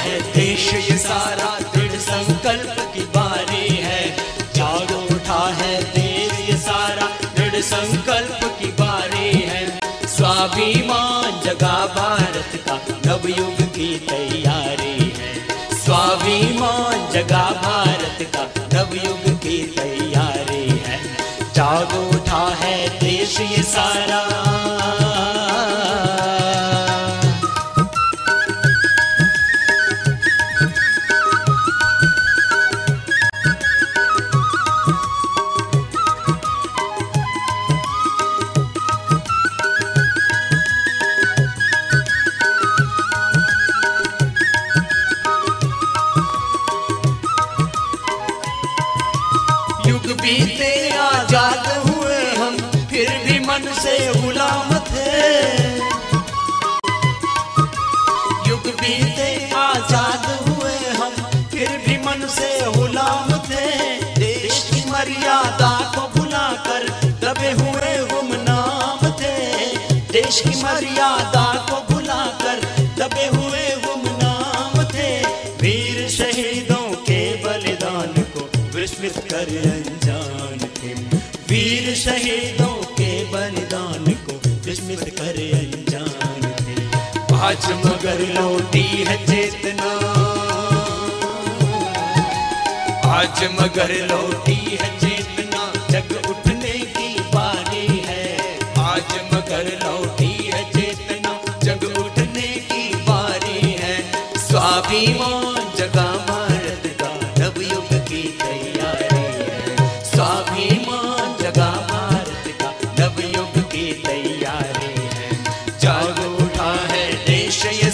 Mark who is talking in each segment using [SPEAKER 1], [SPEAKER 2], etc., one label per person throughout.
[SPEAKER 1] है। देश ये सारा दृढ़ संकल्प की बारी है। जागो उठा है देश ये सारा दृढ़ संकल्प की बारी है। स्वाभिमान जगा भारत का नवयुग की तैयारी है। स्वाभिमान जगा भारत का नवयुग की तैयारी है। जागो उठा है देश ये सारा। बीते आज़ाद हुए हम, फिर भी मन से गुलाम थे युग बीते आज़ाद हुए हम, फिर भी मन से गुलाम थे देश की मर्यादा को भुलाकर दबे हुए गुमनाम थे। देश की मर्यादा अनजान थे वीर शहीदों के बलिदान को विस्मृत कर अनजान थे आज मगर लौटी है चेतना। आज मगर लौटी है चेतना। जग उठने की बारी है। आज मगर लौटी है चेतना। जग उठने की बारी है। स्वाभिमान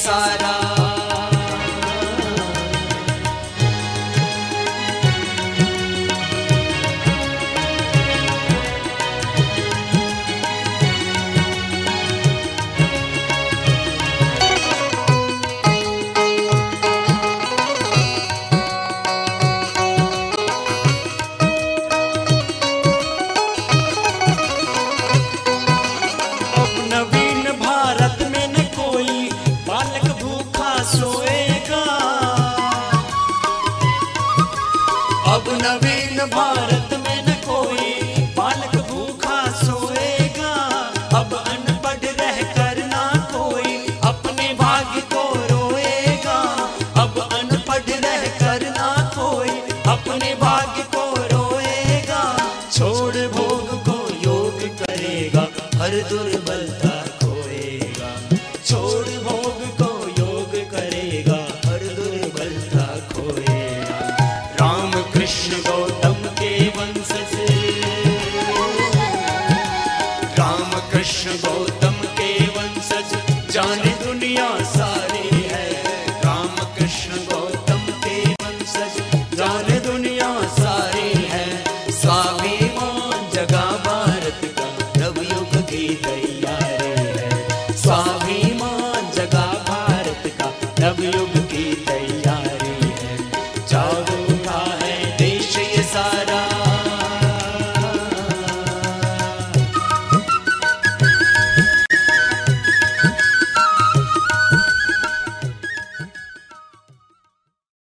[SPEAKER 1] सारा अब नवीन भारत कृष्ण गौतम के वंश से राम कृष्ण गौतम के वंश से जाने दुनिया सारी है। राम कृष्ण गौतम के वंश से जाने दुनिया सारी है। स्वाभिमान जगा भारत का। नवयुग की तैयारी है। स्वाभिमान जगा भारत का। नवयुग की तैयारी है। जाओ